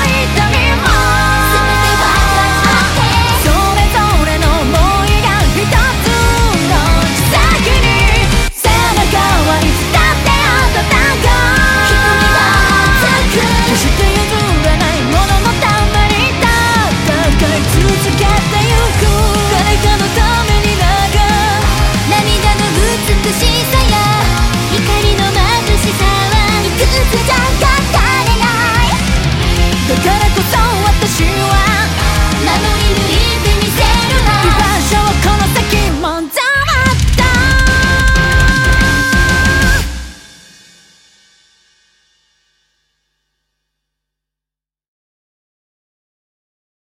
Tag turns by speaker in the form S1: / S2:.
S1: i Oh, it's